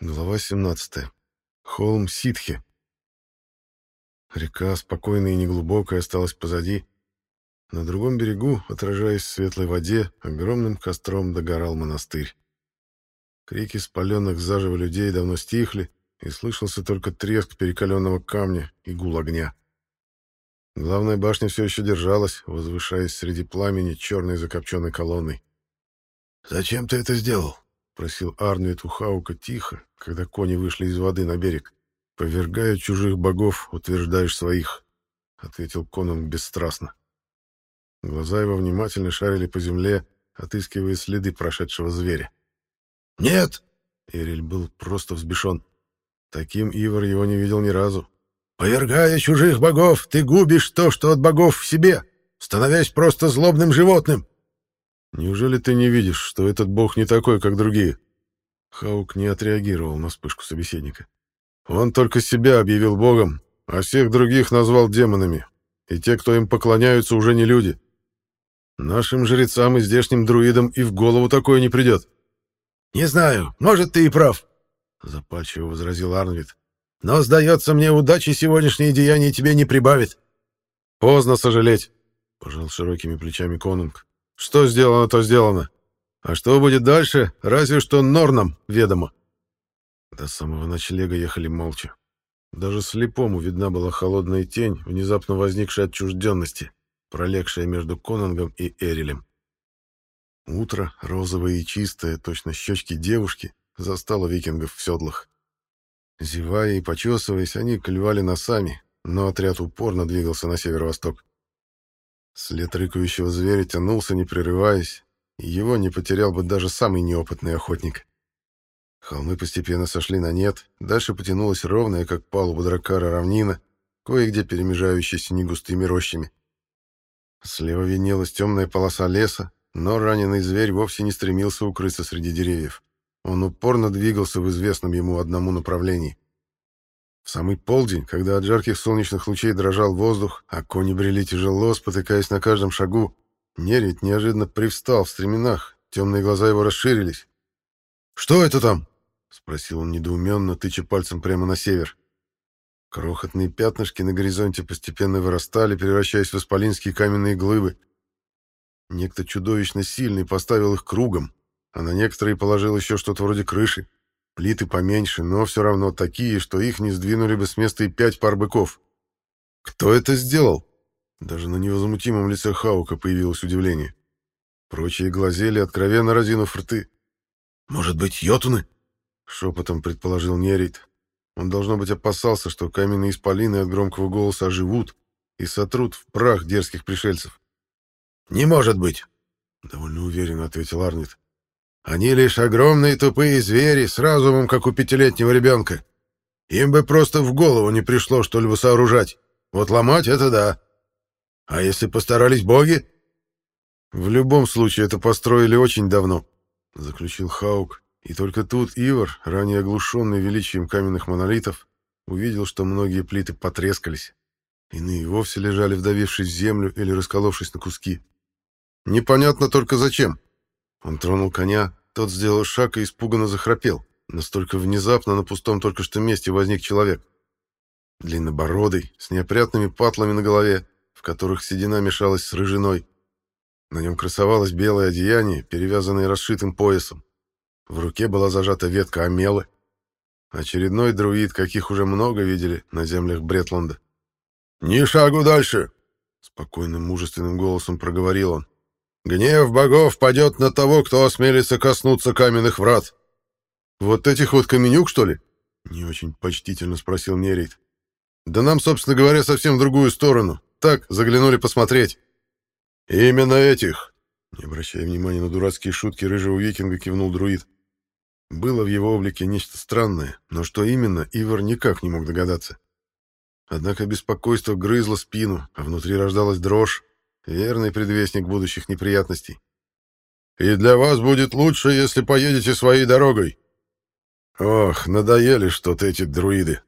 Глава 17. Холм Ситхи. Река, спокойная и неглубокая, осталась позади. На другом берегу, отражаясь в светлой воде, огромным костром догорал монастырь. Крики спаленных заживо людей давно стихли, и слышался только треск перекаленного камня и гул огня. Главная башня все еще держалась, возвышаясь среди пламени черной закопченной колонной. «Зачем ты это сделал?» — просил Арнвид у Хаука тихо, когда кони вышли из воды на берег. «Повергая чужих богов, утверждаешь своих», — ответил Конан бесстрастно. Глаза его внимательно шарили по земле, отыскивая следы прошедшего зверя. «Нет!» — Эриль был просто взбешен. Таким Ивар его не видел ни разу. «Повергая чужих богов, ты губишь то, что от богов в себе, становясь просто злобным животным. «Неужели ты не видишь, что этот бог не такой, как другие?» Хаук не отреагировал на вспышку собеседника. «Он только себя объявил богом, а всех других назвал демонами, и те, кто им поклоняются, уже не люди. Нашим жрецам и здешним друидам и в голову такое не придет». «Не знаю, может, ты и прав», — запальчиво возразил Арнвид. «Но, сдается мне, удачи сегодняшнее деяние тебе не прибавит». «Поздно сожалеть», — пожал широкими плечами Конунг. Что сделано, то сделано. А что будет дальше, разве что Норнам ведомо. До самого ночлега ехали молча. Даже слепому видна была холодная тень, внезапно возникшая отчужденности, пролегшая между Конангом и Эрилем. Утро, розовое и чистое, точно щечки девушки, застало викингов в седлах. Зевая и почесываясь, они клевали носами, но отряд упорно двигался на северо-восток. След рыкающего зверя тянулся, не прерываясь, и его не потерял бы даже самый неопытный охотник. Холмы постепенно сошли на нет, дальше потянулась ровная, как палуба дракара, равнина, кое-где перемежающаяся негустыми рощами. Слева виднелась темная полоса леса, но раненый зверь вовсе не стремился укрыться среди деревьев. Он упорно двигался в известном ему одному направлении. В самый полдень, когда от жарких солнечных лучей дрожал воздух, а кони брели тяжело, спотыкаясь на каждом шагу, Нерит неожиданно привстал в стременах, темные глаза его расширились. «Что это там?» — спросил он недоуменно, тыча пальцем прямо на север. Крохотные пятнышки на горизонте постепенно вырастали, превращаясь в исполинские каменные глыбы. Некто чудовищно сильный поставил их кругом, а на некоторые положил еще что-то вроде крыши. Плиты поменьше, но все равно такие, что их не сдвинули бы с места и пять пар быков. Кто это сделал? Даже на невозмутимом лице Хаука появилось удивление. Прочие глазели, откровенно разинув рты. «Может быть, йотуны?» — шепотом предположил Нерит. Он, должно быть, опасался, что каменные исполины от громкого голоса оживут и сотрут в прах дерзких пришельцев. «Не может быть!» — довольно уверенно ответил Арнит. Они лишь огромные тупые звери с разумом, как у пятилетнего ребенка. Им бы просто в голову не пришло что-либо сооружать. Вот ломать — это да. А если постарались боги? В любом случае, это построили очень давно, — заключил Хаук. И только тут Ивар, ранее оглушенный величием каменных монолитов, увидел, что многие плиты потрескались. Иные вовсе лежали, вдавившись в землю или расколовшись на куски. Непонятно только зачем. Он тронул коня, тот сделал шаг и испуганно захрапел. Настолько внезапно на пустом только что месте возник человек. Длиннобородый, с неопрятными патлами на голове, в которых седина мешалась с рыжиной. На нем красовалось белое одеяние, перевязанное расшитым поясом. В руке была зажата ветка омелы. Очередной друид, каких уже много видели на землях Бретланда. «Ни шагу дальше!» — спокойным, мужественным голосом проговорил он. Гнев богов падет на того, кто осмелится коснуться каменных врат. Вот этих вот каменюк, что ли? Не очень почтительно спросил Нерит. Да нам, собственно говоря, совсем в другую сторону. Так, заглянули посмотреть. Именно этих. Не обращая внимания на дурацкие шутки рыжего викинга, кивнул друид. Было в его облике нечто странное, но что именно, Ивар никак не мог догадаться. Однако беспокойство грызло спину, а внутри рождалась дрожь, Верный предвестник будущих неприятностей. И для вас будет лучше, если поедете своей дорогой. Ох, надоели что-то эти друиды.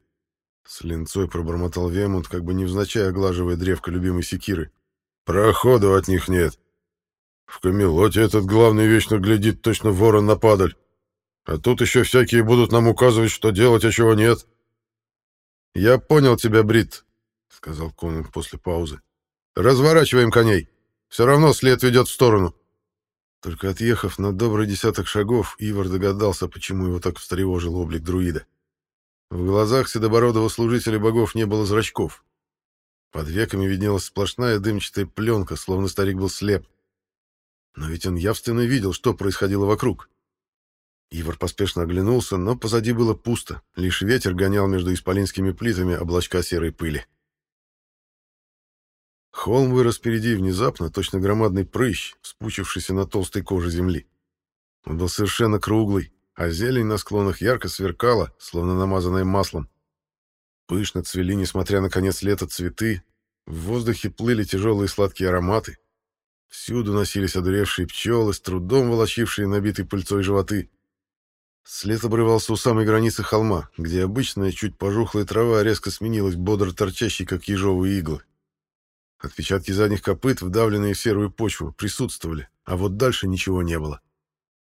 С линцой пробормотал Вемунд, как бы невзначай оглаживая древко любимой секиры. Проходу от них нет. В Камелоте этот главный вечно глядит точно ворон на падаль. А тут еще всякие будут нам указывать, что делать, а чего нет. Я понял тебя, Брит, сказал Конунг после паузы. Разворачиваем коней. Все равно след ведет в сторону. Только отъехав на добрый десяток шагов, Ивар догадался, почему его так встревожил облик друида. В глазах седобородого служителя богов не было зрачков. Под веками виднелась сплошная дымчатая пленка, словно старик был слеп. Но ведь он явственно видел, что происходило вокруг. Ивар поспешно оглянулся, но позади было пусто, лишь ветер гонял между исполинскими плитами облачка серой пыли. Холм вырос впереди внезапно, точно громадный прыщ, спучившийся на толстой коже земли. Он был совершенно круглый, а зелень на склонах ярко сверкала, словно намазанная маслом. Пышно цвели, несмотря на конец лета, цветы, в воздухе плыли тяжелые сладкие ароматы. Всюду носились одуревшие пчелы, с трудом волочившие набитые пыльцой животы. След обрывался у самой границы холма, где обычная, чуть пожухлая трава резко сменилась бодро торчащей, как ежовые иглы. Отпечатки задних копыт, вдавленные в серую почву, присутствовали, а вот дальше ничего не было.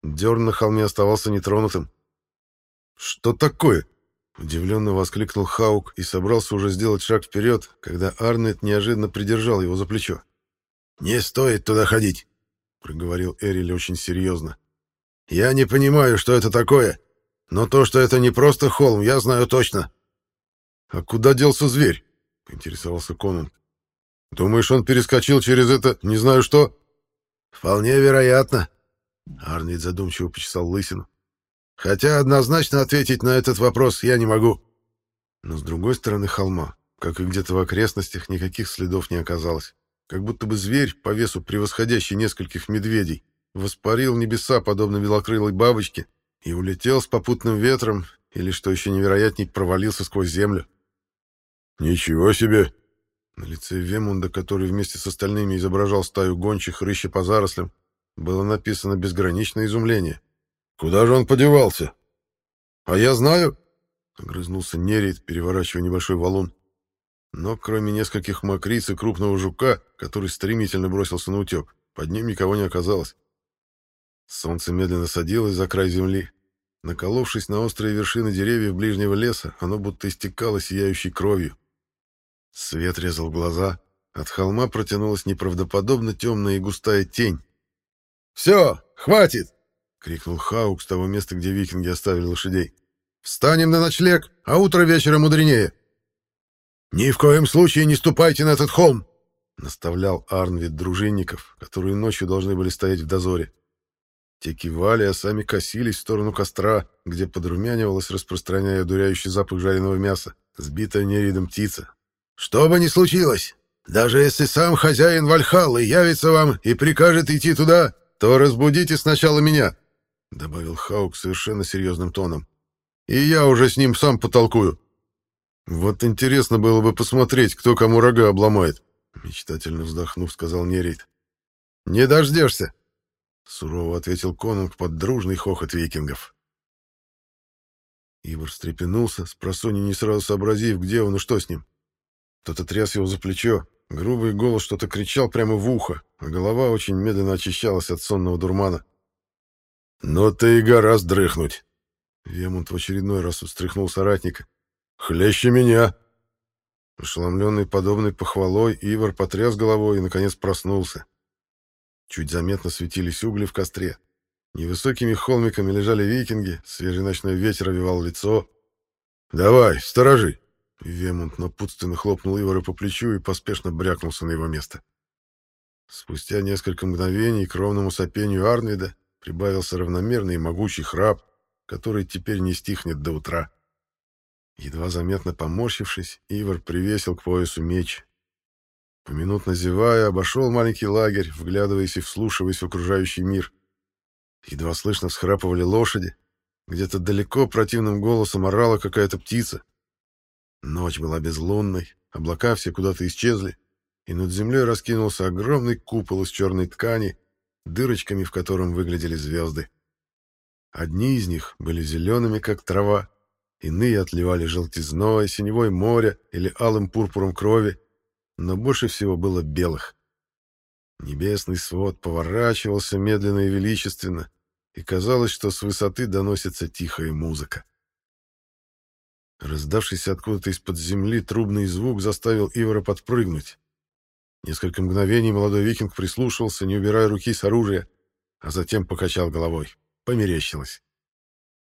Дерн на холме оставался нетронутым. «Что такое?» — удивленно воскликнул Хаук и собрался уже сделать шаг вперед, когда Арнет неожиданно придержал его за плечо. «Не стоит туда ходить», — проговорил Эриль очень серьезно. Я не понимаю, что это такое, но то, что это не просто холм, я знаю точно. А куда делся зверь? поинтересовался Конан. Думаешь, он перескочил через это, не знаю что? Вполне вероятно. Арнольд задумчиво почесал лысину. Хотя однозначно ответить на этот вопрос я не могу. Но с другой стороны холма, как и где-то в окрестностях, никаких следов не оказалось. Как будто бы зверь, по весу превосходящий нескольких медведей, воспарил небеса, подобно белокрылой бабочке, и улетел с попутным ветром, или, что еще невероятней, провалился сквозь землю. «Ничего себе!» На лице Вемунда, который вместе с остальными изображал стаю гончих, рыща по зарослям, было написано безграничное изумление. «Куда же он подевался?» «А я знаю!» — огрызнулся Нерит, переворачивая небольшой валун. Но кроме нескольких мокриц и крупного жука, который стремительно бросился на утек, под ним никого не оказалось. Солнце медленно садилось за край земли. Наколовшись на острые вершины деревьев ближнего леса, оно будто истекало сияющей кровью. Свет резал глаза. От холма протянулась неправдоподобно темная и густая тень. «Все, хватит!» — крикнул Хаук с того места, где викинги оставили лошадей. «Встанем на ночлег, а утро вечера мудренее!» «Ни в коем случае не ступайте на этот холм!» — наставлял Арнвид дружинников, которые ночью должны были стоять в дозоре. Те кивали, а сами косились в сторону костра, где подрумянивалась, распространяя дуряющий запах жареного мяса, сбитая неридом птица. «Что бы ни случилось, даже если сам хозяин Вальхаллы явится вам и прикажет идти туда, то разбудите сначала меня», — добавил Хаук совершенно серьезным тоном. «И я уже с ним сам потолкую». «Вот интересно было бы посмотреть, кто кому рога обломает», — мечтательно вздохнув, сказал Нерит. «Не дождешься», Сурово ответил конунг под дружный хохот викингов. Ивар встрепенулся, с просони не сразу сообразив, где он и что с ним. Кто-то тряс его за плечо, грубый голос что-то кричал прямо в ухо, а голова очень медленно очищалась от сонного дурмана. «Ну ты и гораздо дрыхнуть!» Вемонт в очередной раз встряхнул соратника. «Хлеще меня!» Ошеломленный подобной похвалой, Ивар потряс головой и, наконец, проснулся. Чуть заметно светились угли в костре. Невысокими холмиками лежали викинги, свежий ночной ветер овивал лицо. «Давай, сторожи!» Вемонт напутственно хлопнул Ивара по плечу и поспешно брякнулся на его место. Спустя несколько мгновений к ровному сопению Арнвида прибавился равномерный и могучий храп, который теперь не стихнет до утра. Едва заметно поморщившись, Ивар привесил к поясу меч Поминутно зевая, обошел маленький лагерь, вглядываясь и вслушиваясь в окружающий мир. Едва слышно всхрапывали лошади. Где-то далеко противным голосом орала какая-то птица. Ночь была безлунной, облака все куда-то исчезли, и над землей раскинулся огромный купол из черной ткани, дырочками в котором выглядели звезды. Одни из них были зелеными, как трава, иные отливали желтизной, синевой моря или алым пурпуром крови, но больше всего было белых. Небесный свод поворачивался медленно и величественно, и казалось, что с высоты доносится тихая музыка. Раздавшийся откуда-то из-под земли трубный звук заставил Ивара подпрыгнуть. Несколько мгновений молодой викинг прислушивался, не убирая руки с оружия, а затем покачал головой. Померещилось.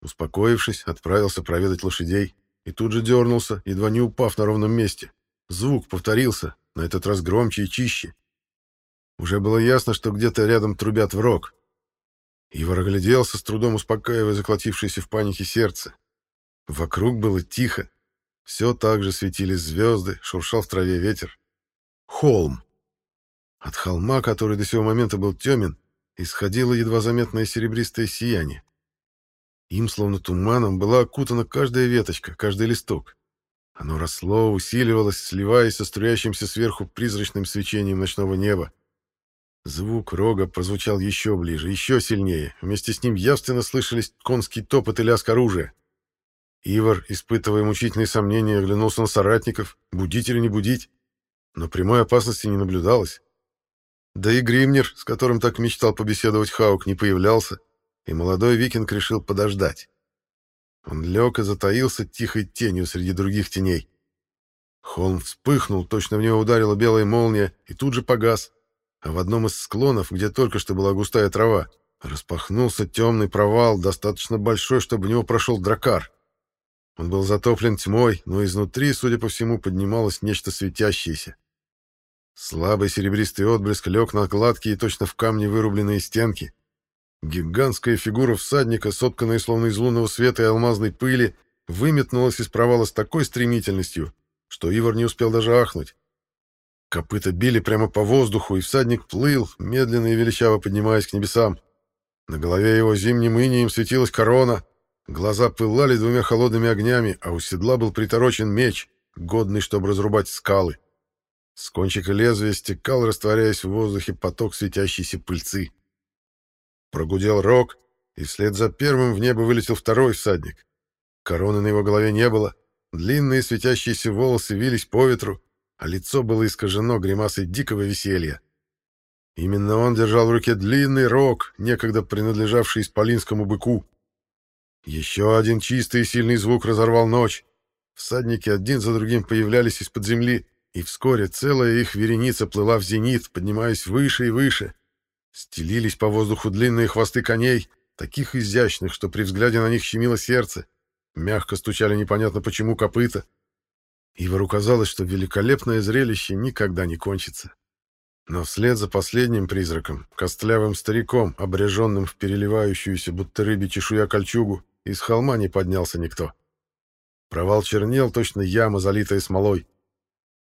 Успокоившись, отправился проведать лошадей и тут же дернулся, едва не упав на ровном месте. Звук повторился, на этот раз громче и чище. Уже было ясно, что где-то рядом трубят в рог. Ивар огляделся, с трудом успокаивая заколотившееся в панике сердце. Вокруг было тихо. Все так же светились звезды, шуршал в траве ветер. Холм. От холма, который до сего момента был темен, исходило едва заметное серебристое сияние. Им, словно туманом, была окутана каждая веточка, каждый листок. Оно росло, усиливалось, сливаясь со струящимся сверху призрачным свечением ночного неба. Звук рога прозвучал еще ближе, еще сильнее. Вместе с ним явственно слышались конский топот и лязг оружия. Ивар, испытывая мучительные сомнения, оглянулся на соратников, будить или не будить, но прямой опасности не наблюдалось. Да и Гримнер, с которым так мечтал побеседовать Хаук, не появлялся, и молодой викинг решил подождать. Он лег и затаился тихой тенью среди других теней. Холм вспыхнул, точно в него ударила белая молния, и тут же погас. А в одном из склонов, где только что была густая трава, распахнулся темный провал, достаточно большой, чтобы в него прошел дракар. Он был затоплен тьмой, но изнутри, судя по всему, поднималось нечто светящееся. Слабый серебристый отблеск лег на гладкие, точно в камне вырубленные стенки. Гигантская фигура всадника, сотканная словно из лунного света и алмазной пыли, выметнулась из провала с такой стремительностью, что Ивар не успел даже ахнуть. Копыта били прямо по воздуху, и всадник плыл, медленно и величаво поднимаясь к небесам. На голове его зимним инием светилась корона, глаза пылали двумя холодными огнями, а у седла был приторочен меч, годный, чтобы разрубать скалы. С кончика лезвия стекал, растворяясь в воздухе, поток светящейся пыльцы. Прогудел рог, и вслед за первым в небо вылетел второй всадник. Короны на его голове не было, длинные светящиеся волосы вились по ветру, а лицо было искажено гримасой дикого веселья. Именно он держал в руке длинный рог, некогда принадлежавший исполинскому быку. Еще один чистый и сильный звук разорвал ночь. Всадники один за другим появлялись из-под земли, и вскоре целая их вереница плыла в зенит, поднимаясь выше и выше — Стелились по воздуху длинные хвосты коней, таких изящных, что при взгляде на них щемило сердце. Мягко стучали непонятно почему копыта. Ивару казалось, что великолепное зрелище никогда не кончится. Но вслед за последним призраком, костлявым стариком, обреженным в переливающуюся, будто рыбе чешуя кольчугу, из холма не поднялся никто. Провал чернел, точно яма, залитая смолой.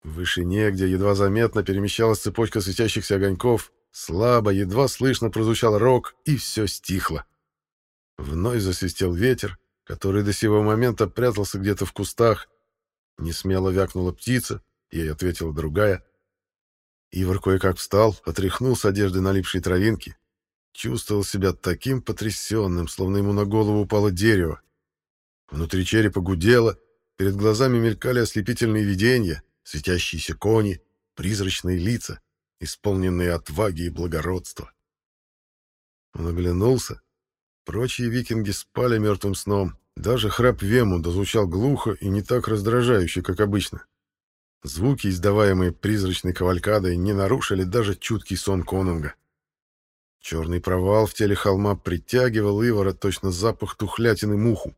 В вышине, где едва заметно перемещалась цепочка светящихся огоньков, Слабо, едва слышно прозвучал рок, и все стихло. Вновь засвистел ветер, который до сего момента прятался где-то в кустах. Несмело вякнула птица, ей ответила другая. Ивар кое-как встал, отряхнул с одежды налипшие травинки. Чувствовал себя таким потрясенным, словно ему на голову упало дерево. Внутри черепа гудело, перед глазами мелькали ослепительные видения, светящиеся кони, призрачные лица исполненные отваги и благородства. Он оглянулся. Прочие викинги спали мертвым сном. Даже храп Вему дозвучал глухо и не так раздражающе, как обычно. Звуки, издаваемые призрачной кавалькадой, не нарушили даже чуткий сон конунга. Черный провал в теле холма притягивал Ивара точно запах тухлятины муху.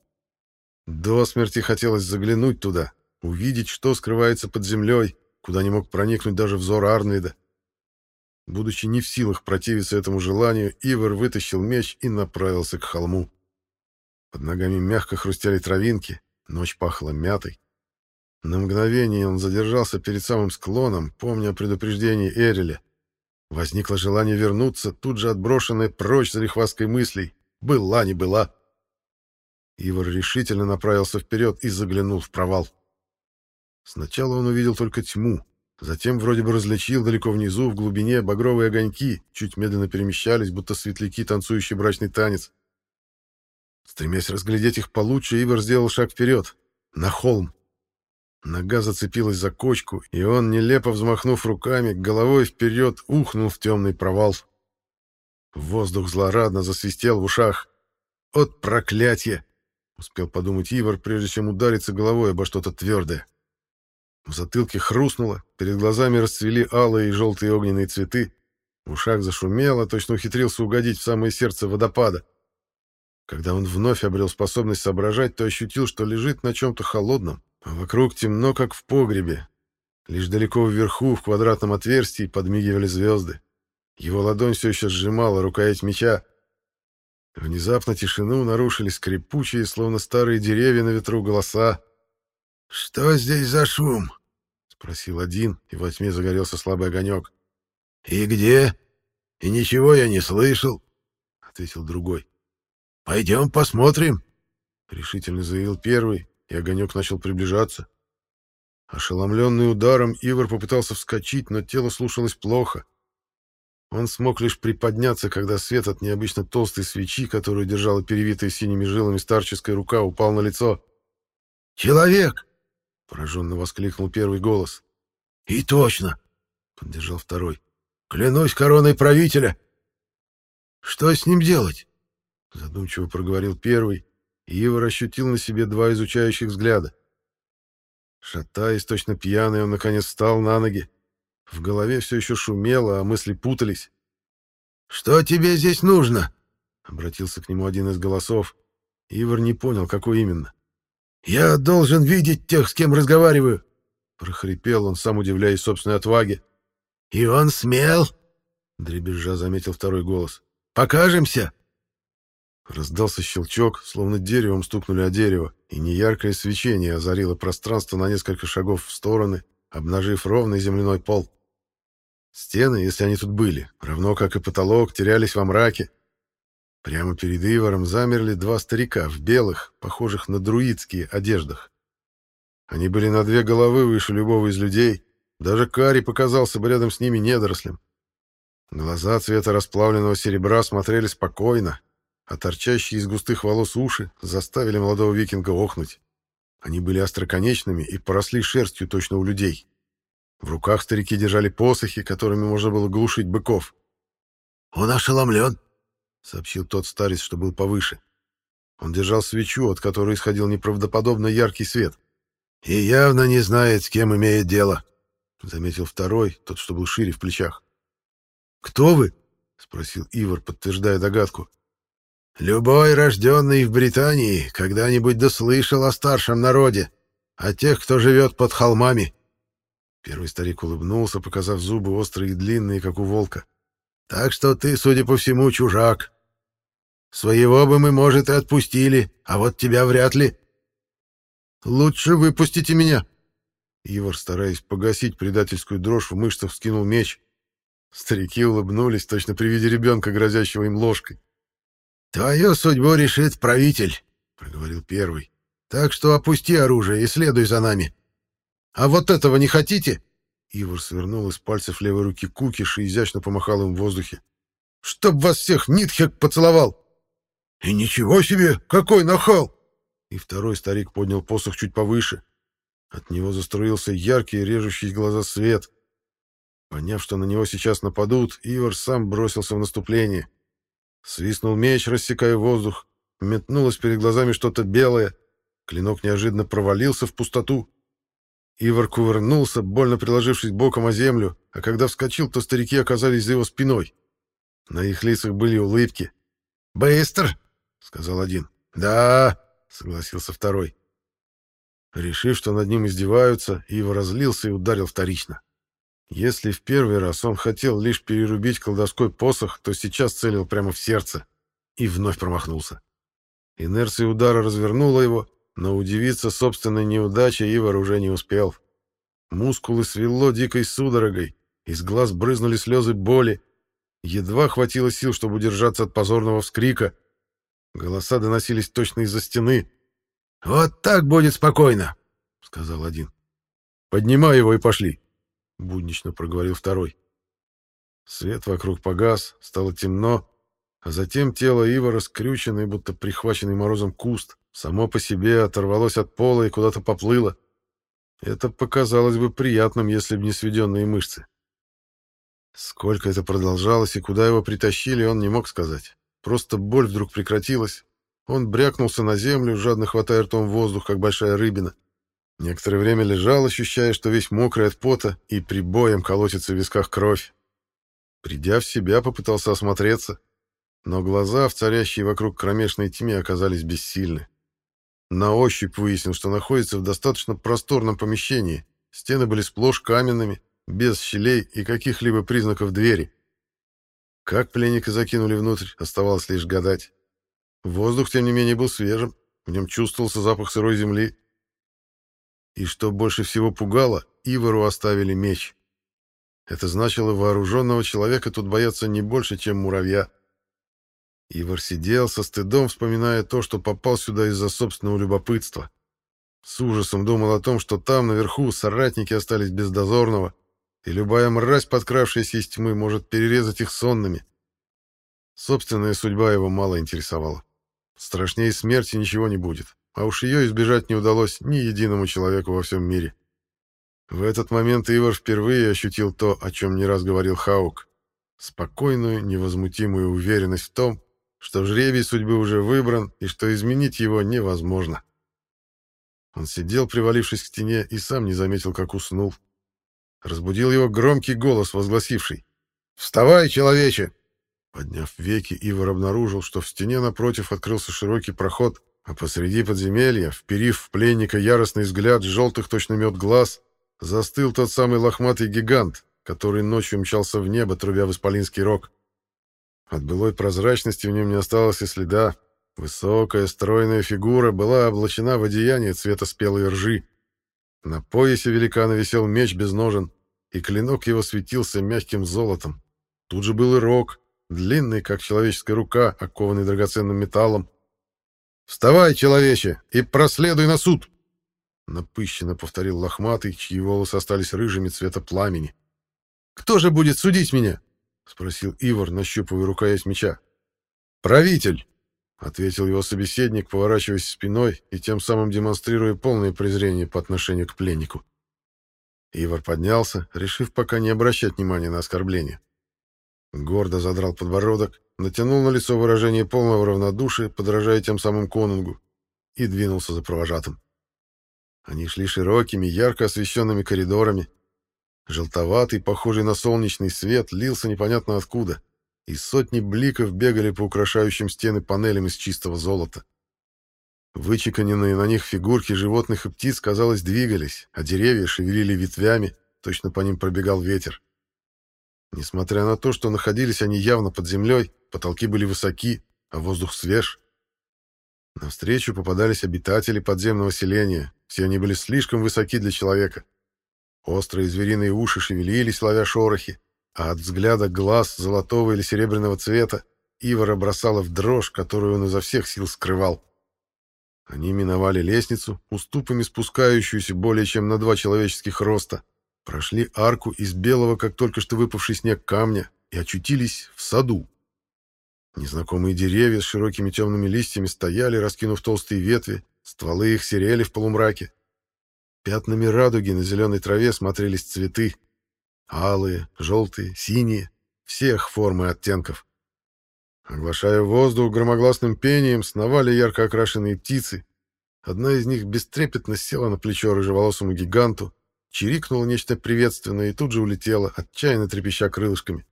До смерти хотелось заглянуть туда, увидеть, что скрывается под землей, куда не мог проникнуть даже взор Арнвида. Будучи не в силах противиться этому желанию, Ивар вытащил меч и направился к холму. Под ногами мягко хрустяли травинки, ночь пахла мятой. На мгновение он задержался перед самым склоном, помня о предупреждении Эриля. Возникло желание вернуться, тут же отброшенное прочь за лихвасткой мыслей. Была, не была. Ивар решительно направился вперед и заглянул в провал. Сначала он увидел только тьму, Затем вроде бы различил далеко внизу, в глубине, багровые огоньки, чуть медленно перемещались, будто светляки, танцующий брачный танец. Стремясь разглядеть их получше, Ивар сделал шаг вперед, на холм. Нога зацепилась за кочку, и он, нелепо взмахнув руками, головой вперед ухнул в темный провал. Воздух злорадно засвистел в ушах, От проклятия! Успел подумать Ивар, прежде чем удариться головой обо что-то твердое. В затылке хрустнуло, перед глазами расцвели алые и желтые огненные цветы, в ушах зашумело, точно ухитрился угодить в самое сердце водопада. Когда он вновь обрел способность соображать, то ощутил, что лежит на чем-то холодном, а вокруг темно, как в погребе. Лишь далеко вверху, в квадратном отверстии, подмигивали звезды. Его ладонь все еще сжимала рукоять меча. Внезапно тишину нарушили скрипучие, словно старые деревья на ветру, голоса. «Что здесь за шум?» — спросил один, и во тьме загорелся слабый огонек. «И где? И ничего я не слышал», — ответил другой. «Пойдем посмотрим», — решительно заявил первый, и огонек начал приближаться. Ошеломленный ударом, Ивар попытался вскочить, но тело слушалось плохо. Он смог лишь приподняться, когда свет от необычно толстой свечи, которую держала перевитая синими жилами старческая рука, упал на лицо. «Человек!» — пораженно воскликнул первый голос. «И точно!» — поддержал второй. «Клянусь короной правителя!» «Что с ним делать?» — задумчиво проговорил первый, Ивар ощутил на себе два изучающих взгляда. Шатаясь, точно пьяный, он наконец встал на ноги. В голове все еще шумело, а мысли путались. «Что тебе здесь нужно?» — обратился к нему один из голосов. Ивар не понял, какой именно. «Я должен видеть тех, с кем разговариваю!» — прохрипел он, сам удивляясь собственной отваге. «И он смел!» — дребезжа заметил второй голос. «Покажемся!» Раздался щелчок, словно деревом стукнули о дерево, и неяркое свечение озарило пространство на несколько шагов в стороны, обнажив ровный земляной пол. Стены, если они тут были, равно как и потолок, терялись во мраке. Прямо перед Ивором замерли два старика в белых, похожих на друидские, одеждах. Они были на две головы выше любого из людей, даже Кари показался бы рядом с ними недорослем. Глаза цвета расплавленного серебра смотрели спокойно, а торчащие из густых волос уши заставили молодого викинга охнуть. Они были остроконечными и поросли шерстью точно у людей. В руках старики держали посохи, которыми можно было глушить быков. «Он ошеломлен», — сообщил тот старец, что был повыше. Он держал свечу, от которой исходил неправдоподобно яркий свет. «И явно не знает, с кем имеет дело», — заметил второй, тот, что был шире в плечах. «Кто вы?» — спросил Ивар, подтверждая догадку. Любой, рожденный в Британии, когда-нибудь дослышал о старшем народе, о тех, кто живет под холмами. Первый старик улыбнулся, показав зубы острые и длинные, как у волка. Так что ты, судя по всему, чужак. Своего бы мы, может, и отпустили, а вот тебя вряд ли. Лучше выпустите меня. Ивар, стараясь погасить предательскую дрожь в мышцах, вскинул меч. Старики улыбнулись, точно при виде ребенка, грозящего им ложкой. «Твою судьбу решит правитель», — проговорил первый. «Так что опусти оружие и следуй за нами». «А вот этого не хотите?» Ивар свернул из пальцев левой руки кукиш и изящно помахал им в воздухе. «Чтоб вас всех Нитхек поцеловал!» «И ничего себе! Какой нахал!» И второй старик поднял посох чуть повыше. От него заструился яркий, режущий глаза свет. Поняв, что на него сейчас нападут, Ивар сам бросился в наступление. Свистнул меч, рассекая воздух. Метнулось перед глазами что-то белое. Клинок неожиданно провалился в пустоту. Ивар кувырнулся, больно приложившись боком о землю, а когда вскочил, то старики оказались за его спиной. На их лицах были улыбки. «Быстр!» — сказал один. «Да!» — согласился второй. Решив, что над ним издеваются, Ива разлился и ударил вторично. Если в первый раз он хотел лишь перерубить колдовской посох, то сейчас целил прямо в сердце и вновь промахнулся. Инерция удара развернула его, но удивиться собственной неудачей Ивар уже не успел. Мускулы свело дикой судорогой, из глаз брызнули слезы боли. Едва хватило сил, чтобы удержаться от позорного вскрика. Голоса доносились точно из-за стены. «Вот так будет спокойно», — сказал один. «Поднимай его и пошли», — буднично проговорил второй. Свет вокруг погас, стало темно, а затем тело Ива, скрюченное, будто прихваченный морозом куст, само по себе оторвалось от пола и куда-то поплыло. Это показалось бы приятным, если бы не сведенные мышцы. Сколько это продолжалось и куда его притащили, он не мог сказать. Просто боль вдруг прекратилась. он брякнулся на землю, жадно хватая ртом воздух, как большая рыбина. Некоторое время лежал, ощущая, что весь мокрый от пота, и прибоем колотится в висках кровь. Придя в себя, попытался осмотреться, но глаза в царящей вокруг кромешной тьме оказались бессильны. На ощупь выяснил, что находится в достаточно просторном помещении. Стены были сплошь каменными, без щелей и каких-либо признаков двери. Как пленника закинули внутрь, оставалось лишь гадать. Воздух, тем не менее, был свежим, в нем чувствовался запах сырой земли. И что больше всего пугало, Ивору оставили меч. Это значило, вооруженного человека тут боятся не больше, чем муравья. Ивар сидел со стыдом, вспоминая то, что попал сюда из-за собственного любопытства. С ужасом думал о том, что там, наверху, соратники остались без дозорного, и любая мразь, подкравшаяся из тьмы, может перерезать их сонными. Собственная судьба его мало интересовала. Страшнее смерти ничего не будет, а уж ее избежать не удалось ни единому человеку во всем мире. В этот момент Ивар впервые ощутил то, о чем не раз говорил Хаук. Спокойную, невозмутимую уверенность в том, что жребий судьбы уже выбран и что изменить его невозможно. Он сидел, привалившись к стене, и сам не заметил, как уснул. Разбудил его громкий голос, возгласивший «Вставай, человече!» Подняв веки, Ивар обнаружил, что в стене напротив открылся широкий проход, а посреди подземелья, вперив в пленника яростный взгляд желтых точно мед глаз, застыл тот самый лохматый гигант, который ночью мчался в небо, трубя в исполинский рог. От былой прозрачности в нем не осталось и следа. Высокая, стройная фигура была облачена в одеяние цвета спелой ржи. На поясе великана висел меч без ножен, и клинок его светился мягким золотом. Тут же был и рог, длинный, как человеческая рука, окованный драгоценным металлом. «Вставай, человече, и проследуй на суд!» Напыщенно повторил лохматый, чьи волосы остались рыжими цвета пламени. «Кто же будет судить меня?» — спросил Ивар, нащупывая рукоять меча. «Правитель!» — ответил его собеседник, поворачиваясь спиной и тем самым демонстрируя полное презрение по отношению к пленнику. Ивар поднялся, решив пока не обращать внимания на оскорбление. Гордо задрал подбородок, натянул на лицо выражение полного равнодушия, подражая тем самым конунгу, и двинулся за провожатым. Они шли широкими, ярко освещенными коридорами, Желтоватый, похожий на солнечный свет, лился непонятно откуда, и сотни бликов бегали по украшающим стены панелям из чистого золота. Вычеканенные на них фигурки животных и птиц, казалось, двигались, а деревья шевелили ветвями, точно по ним пробегал ветер. Несмотря на то, что находились они явно под землей, потолки были высоки, а воздух свеж. Навстречу попадались обитатели подземного селения, все они были слишком высоки для человека — Острые звериные уши шевелились, ловя шорохи, а от взгляда глаз золотого или серебряного цвета Ивара бросала в дрожь, которую он изо всех сил скрывал. Они миновали лестницу, уступами спускающуюся более чем на два человеческих роста, прошли арку из белого, как только что выпавший снег камня, и очутились в саду. Незнакомые деревья с широкими темными листьями стояли, раскинув толстые ветви, стволы их серели в полумраке. Пятнами радуги на зеленой траве смотрелись цветы. Алые, желтые, синие, всех форм и оттенков. Оглашая воздух громогласным пением, сновали ярко окрашенные птицы. Одна из них бестрепетно села на плечо рыжеволосому гиганту, чирикнула нечто приветственное и тут же улетела, отчаянно трепеща крылышками.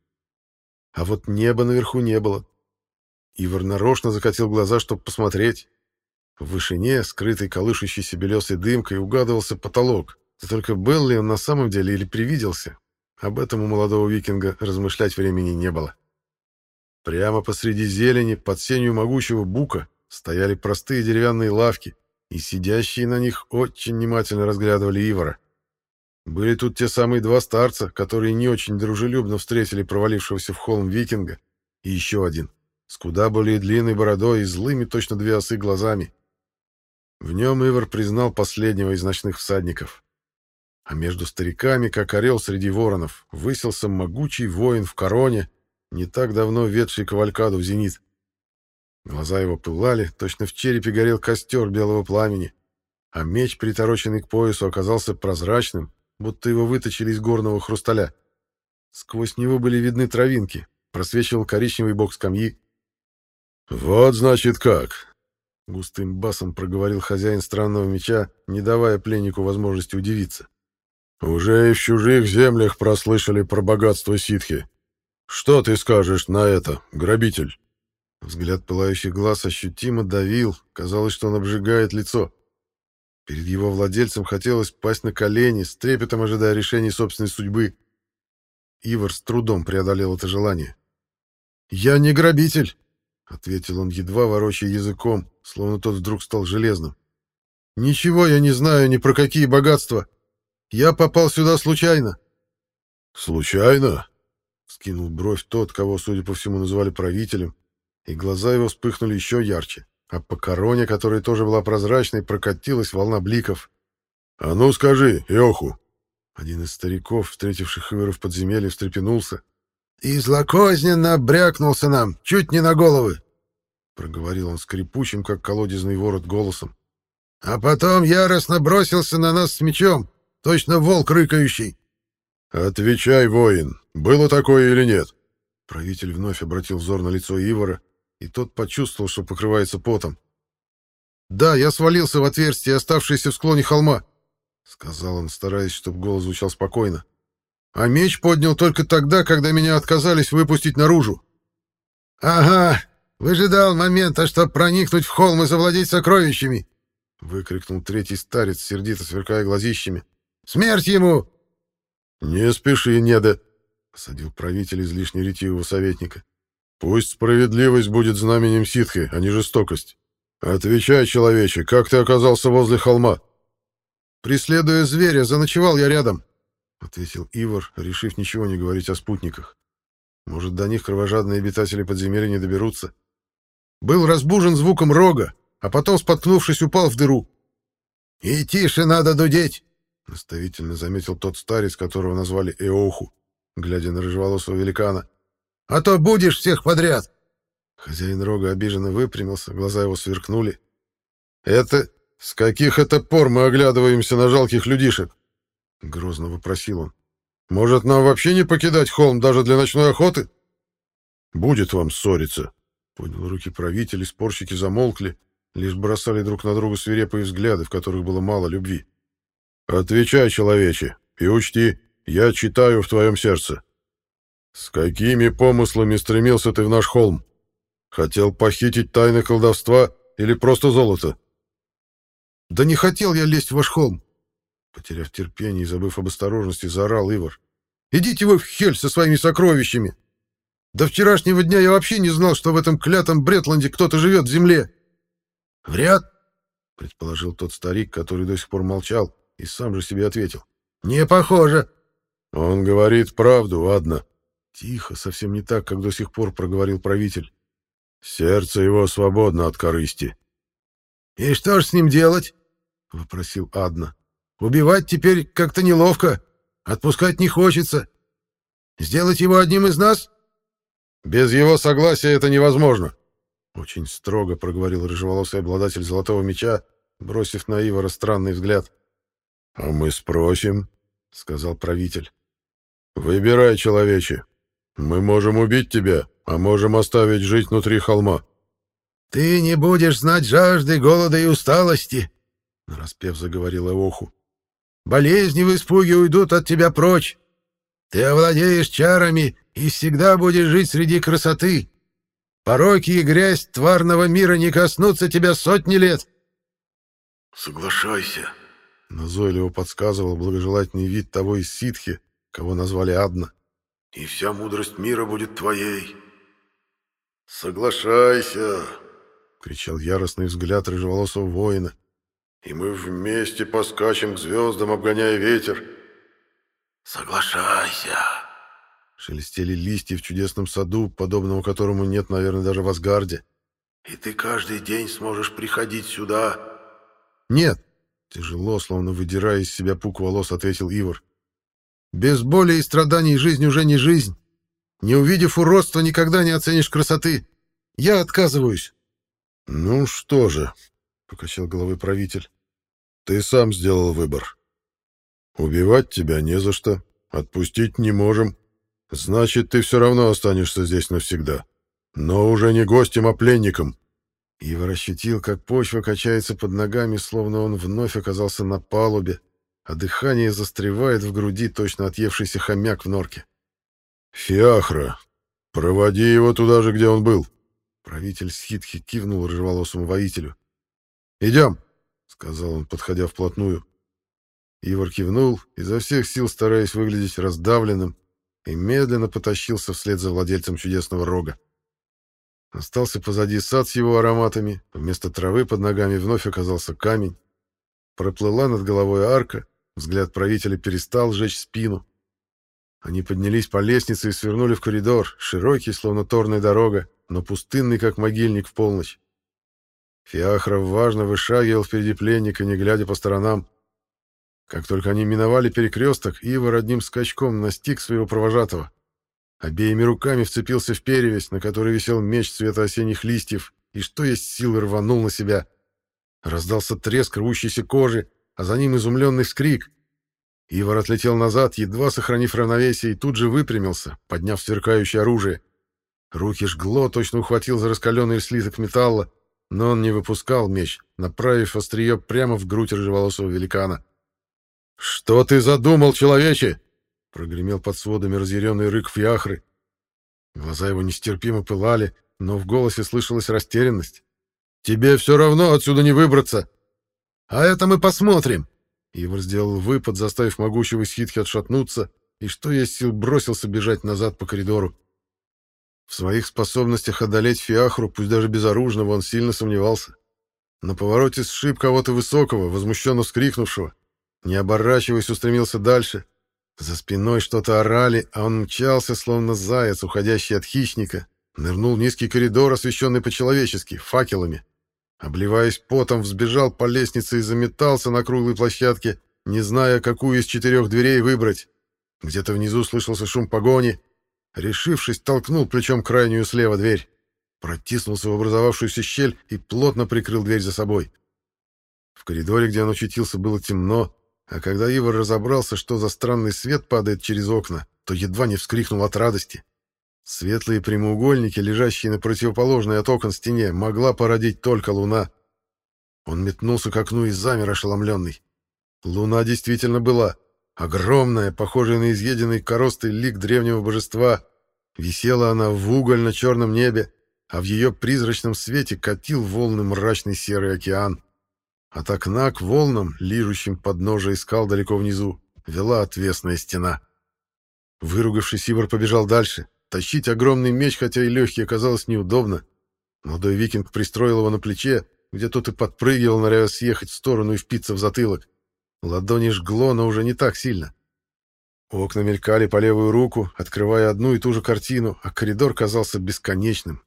А вот неба наверху не было. Ивар нарочно закатил глаза, чтобы посмотреть. В вышине, скрытой колышущейся белесой дымкой, угадывался потолок. Да только был ли он на самом деле или привиделся? Об этом у молодого викинга размышлять времени не было. Прямо посреди зелени, под сенью могучего бука, стояли простые деревянные лавки, и сидящие на них очень внимательно разглядывали Ивара. Были тут те самые два старца, которые не очень дружелюбно встретили провалившегося в холм викинга, и еще один, с куда более длинной бородой и злыми точно две осы глазами. В нем Ивар признал последнего из ночных всадников. А между стариками, как орел среди воронов, высился могучий воин в короне, не так давно ведший кавалькаду в зенит. Глаза его пылали, точно в черепе горел костер белого пламени, а меч, притороченный к поясу, оказался прозрачным, будто его выточили из горного хрусталя. Сквозь него были видны травинки, просвечивал коричневый бок скамьи. «Вот, значит, как!» — густым басом проговорил хозяин странного меча, не давая пленнику возможности удивиться. «Уже и в чужих землях прослышали про богатство ситхи. Что ты скажешь на это, грабитель?» Взгляд пылающих глаз ощутимо давил, казалось, что он обжигает лицо. Перед его владельцем хотелось пасть на колени, с трепетом ожидая решения собственной судьбы. Ивар с трудом преодолел это желание. «Я не грабитель!» — ответил он, едва ворочая языком, словно тот вдруг стал железным. «Ничего я не знаю ни про какие богатства. Я попал сюда случайно». «Случайно?» — скинул бровь тот, кого, судя по всему, называли правителем, и глаза его вспыхнули еще ярче, а по короне, которая тоже была прозрачной, прокатилась волна бликов. «А ну скажи, Иоху!» Один из стариков, встретивших Ивера в подземелье, встрепенулся. «И злокозненно брякнулся нам, чуть не на головы!» Проговорил он скрипучим, как колодезный ворот, голосом. «А потом яростно бросился на нас с мечом, точно волк рыкающий!» «Отвечай, воин, было такое или нет?» Правитель вновь обратил взор на лицо Ивара, и тот почувствовал, что покрывается потом. «Да, я свалился в отверстие, оставшееся в склоне холма», — сказал он, стараясь, чтобы голос звучал спокойно. «А меч поднял только тогда, когда меня отказались выпустить наружу». «Ага, выжидал момента, чтобы проникнуть в холм и завладеть сокровищами», — выкрикнул третий старец, сердито сверкая глазищами. «Смерть ему!» «Не спеши, Неда», — осадил правитель излишне ретивого советника. Пусть справедливость будет знаменем ситхи, а не жестокость. Отвечай, человече, как ты оказался возле холма? Преследуя зверя, заночевал я рядом, ответил Ивар, решив ничего не говорить о спутниках. Может, до них кровожадные обитатели подземелья не доберутся. Был разбужен звуком рога, а потом, споткнувшись, упал в дыру. «И тише надо дудеть!» — наставительно заметил тот старец, которого назвали Эоху, глядя на рыжеволосого великана а то будешь всех подряд. Хозяин рога обиженно выпрямился, глаза его сверкнули. «Это... С каких это пор мы оглядываемся на жалких людишек?» — грозно вопросил он. «Может, нам вообще не покидать холм даже для ночной охоты?» «Будет вам ссориться», — поднял руки правитель, и спорщики замолкли, лишь бросали друг на друга свирепые взгляды, в которых было мало любви. «Отвечай, человече, и учти, я читаю в твоем сердце. «С какими помыслами стремился ты в наш холм? Хотел похитить тайны колдовства или просто золото?» «Да не хотел я лезть в ваш холм!» Потеряв терпение и забыв об осторожности, заорал Ивар. «Идите вы в хель со своими сокровищами! До вчерашнего дня я вообще не знал, что в этом клятом Бретланде кто-то живет в земле!» «Вряд!» — предположил тот старик, который до сих пор молчал, и сам же себе ответил. «Не похоже!» «Он говорит правду, ладно!» Тихо, совсем не так, как до сих пор проговорил правитель. Сердце его свободно от корысти. «И что ж с ним делать?» — вопросил Адна. «Убивать теперь как-то неловко. Отпускать не хочется. Сделать его одним из нас?» «Без его согласия это невозможно», — очень строго проговорил рыжеволосый обладатель золотого меча, бросив на Ивара странный взгляд. «А мы спросим», — сказал правитель. «Выбирай, человече, мы можем убить тебя, а можем оставить жить внутри холма. Ты не будешь знать жажды, голода и усталости, нараспев заговорил Эоху. Болезни в испуге уйдут от тебя прочь. Ты овладеешь чарами и всегда будешь жить среди красоты. Пороки и грязь тварного мира не коснутся тебя сотни лет. Соглашайся, назойливо подсказывал благожелательный вид того из ситхи, кого назвали Адна и вся мудрость мира будет твоей. Соглашайся, кричал яростный взгляд рыжеволосого воина. И мы вместе поскачем к звездам, обгоняя ветер. Соглашайся. Шелестели листья в чудесном саду, подобного которому нет, наверное, даже в Асгарде. И ты каждый день сможешь приходить сюда. Нет, тяжело, словно выдирая из себя пук волос, ответил Ивар. Без боли и страданий жизнь уже не жизнь. Не увидев уродства, никогда не оценишь красоты. Я отказываюсь. — Ну что же, — покачал головой правитель, — ты сам сделал выбор. Убивать тебя не за что, отпустить не можем. Значит, ты все равно останешься здесь навсегда. Но уже не гостем, а пленником. Ивар ощутил, как почва качается под ногами, словно он вновь оказался на палубе, а дыхание застревает в груди точно отъевшийся хомяк в норке. «Фиахра, проводи его туда же, где он был!» Правитель Схитхи кивнул рыжеволосому воителю. «Идем!» — сказал он, подходя вплотную. Ивар кивнул, изо всех сил стараясь выглядеть раздавленным, и медленно потащился вслед за владельцем чудесного рога. Остался позади сад с его ароматами, вместо травы под ногами вновь оказался камень. Проплыла над головой арка, взгляд правителя перестал жечь спину. Они поднялись по лестнице и свернули в коридор, широкий, словно торная дорога, но пустынный, как могильник в полночь. Фиахров важно вышагивал впереди пленника, не глядя по сторонам. Как только они миновали перекресток, Ивар одним скачком настиг своего провожатого. Обеими руками вцепился в перевязь, на которой висел меч цвета осенних листьев, и что есть силы рванул на себя. Раздался треск рвущейся кожи, а за ним изумленный скрик. Ивар отлетел назад, едва сохранив равновесие, и тут же выпрямился, подняв сверкающее оружие. Руки жгло, точно ухватил за раскаленный слиток металла, но он не выпускал меч, направив острие прямо в грудь рыжеволосого великана. «Что ты задумал, человече?» — прогремел под сводами разъяренный рык Фиахры. Глаза его нестерпимо пылали, но в голосе слышалась растерянность. «Тебе все равно отсюда не выбраться!» «А это мы посмотрим!» Ивар сделал выпад, заставив могучего схитхи отшатнуться, и что есть сил бросился бежать назад по коридору. В своих способностях одолеть Фиахру, пусть даже безоружного, он сильно сомневался. На повороте сшиб кого-то высокого, возмущенно вскрикнувшего. Не оборачиваясь, устремился дальше. За спиной что-то орали, а он мчался, словно заяц, уходящий от хищника. Нырнул низкий коридор, освещенный по-человечески, факелами. Обливаясь потом, взбежал по лестнице и заметался на круглой площадке, не зная, какую из четырех дверей выбрать. Где-то внизу слышался шум погони. Решившись, толкнул плечом крайнюю слева дверь. Протиснулся в образовавшуюся щель и плотно прикрыл дверь за собой. В коридоре, где он очутился, было темно, а когда Ивар разобрался, что за странный свет падает через окна, то едва не вскрикнул от радости. Светлые прямоугольники, лежащие на противоположной от окон стене, могла породить только луна. Он метнулся к окну и замер ошеломленный. Луна действительно была. Огромная, похожая на изъеденный коростой лик древнего божества. Висела она в угольно-черном небе, а в ее призрачном свете катил волны мрачный серый океан. От окна к волнам, лижущим подножие скал далеко внизу, вела отвесная стена. Выругавшись, Ивар побежал дальше. Тащить огромный меч, хотя и легкий, оказалось неудобно. Молодой викинг пристроил его на плече, где тот и подпрыгивал, норовя съехать в сторону и впиться в затылок. Ладони жгло, но уже не так сильно. Окна мелькали по левую руку, открывая одну и ту же картину, а коридор казался бесконечным.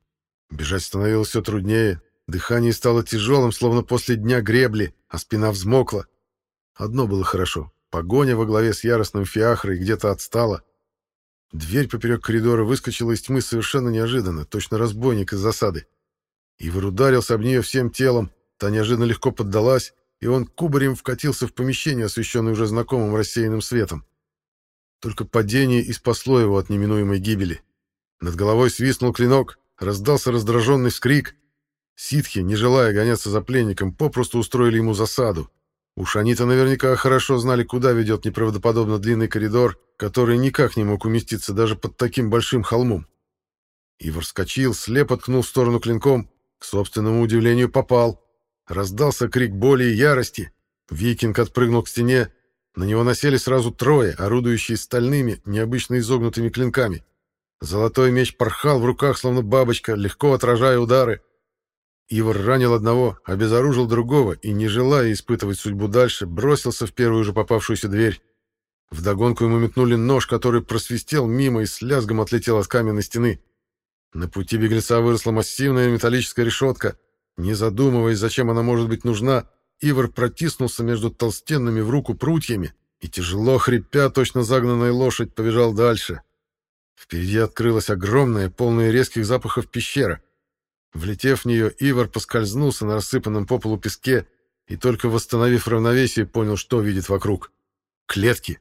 Бежать становилось все труднее, Дыхание стало тяжелым, словно после дня гребли, а спина взмокла. Одно было хорошо. Погоня во главе с яростным фиахрой где-то отстала. Дверь поперек коридора выскочила из тьмы совершенно неожиданно, точно разбойник из засады. Ивар ударился об нее всем телом, та неожиданно легко поддалась, и он кубарем вкатился в помещение, освещенное уже знакомым рассеянным светом. Только падение и спасло его от неминуемой гибели. Над головой свистнул клинок, раздался раздраженный вскрик, Ситхи, не желая гоняться за пленником, попросту устроили ему засаду. Уж они-то наверняка хорошо знали, куда ведет неправдоподобно длинный коридор, который никак не мог уместиться даже под таким большим холмом. Ивар вскочил, слепо ткнул в сторону клинком, к собственному удивлению попал. Раздался крик боли и ярости. Викинг отпрыгнул к стене. На него насели сразу трое, орудующие стальными, необычно изогнутыми клинками. Золотой меч порхал в руках, словно бабочка, легко отражая удары. Ивар ранил одного, обезоружил другого и, не желая испытывать судьбу дальше, бросился в первую же попавшуюся дверь. Вдогонку ему метнули нож, который просвистел мимо и с лязгом отлетел от каменной стены. На пути беглеца выросла массивная металлическая решетка. Не задумываясь, зачем она может быть нужна, Ивар протиснулся между толстенными в руку прутьями и, тяжело хрипя, точно загнанная лошадь, побежал дальше. Впереди открылась огромная, полная резких запахов пещера — Влетев в нее, Ивар поскользнулся на рассыпанном по полу песке и, только восстановив равновесие, понял, что видит вокруг. Клетки.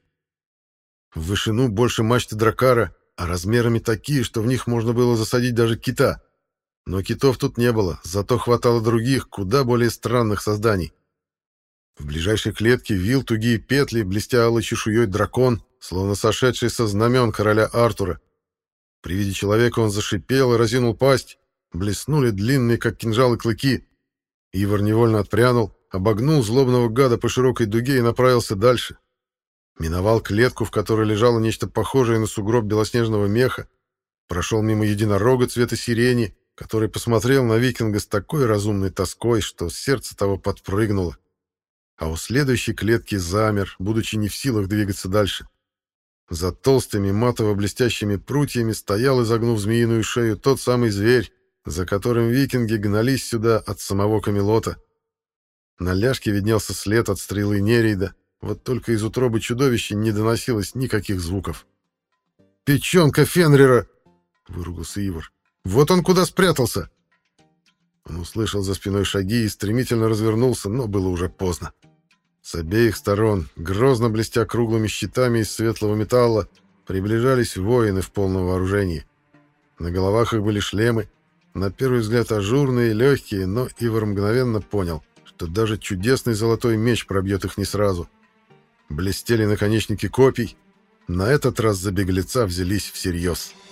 В вышину больше мачты дракара, а размерами такие, что в них можно было засадить даже кита. Но китов тут не было, зато хватало других, куда более странных созданий. В ближайшей клетке вил тугие петли, блестя алой чешуей дракон, словно сошедший со знамен короля Артура. При виде человека он зашипел и разинул пасть, блеснули длинные, как кинжалы, клыки. Ивар невольно отпрянул, обогнул злобного гада по широкой дуге и направился дальше. Миновал клетку, в которой лежало нечто похожее на сугроб белоснежного меха, прошел мимо единорога цвета сирени, который посмотрел на викинга с такой разумной тоской, что сердце того подпрыгнуло. А у следующей клетки замер, будучи не в силах двигаться дальше. За толстыми матово-блестящими прутьями стоял, изогнув змеиную шею, тот самый зверь, за которым викинги гнались сюда от самого Камелота. На ляжке виднелся след от стрелы Нерейда, вот только из утробы чудовища не доносилось никаких звуков. «Печенка Фенрира!» — выругался Ивар. «Вот он куда спрятался!» Он услышал за спиной шаги и стремительно развернулся, но было уже поздно. С обеих сторон, грозно блестя круглыми щитами из светлого металла, приближались воины в полном вооружении. На головах их были шлемы, на первый взгляд ажурные, легкие, но Ивар мгновенно понял, что даже чудесный золотой меч пробьет их не сразу. Блестели наконечники копий. На этот раз за беглеца взялись всерьез. —